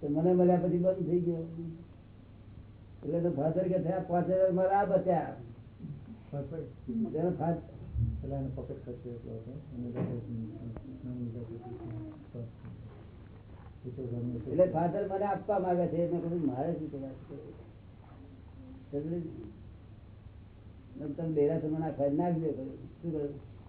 તો મને મળ્યા પછી બંધ થઈ ગયો. એટલે તો ફાધર કે થયા પાંચ હજાર મારા આ બચ્યા. તેનો એટલે ફાધર. મને આપવા માંગે છે. મેં મારે શું કરવા તમે ડેરા આ નાખજો. શું કહ્યું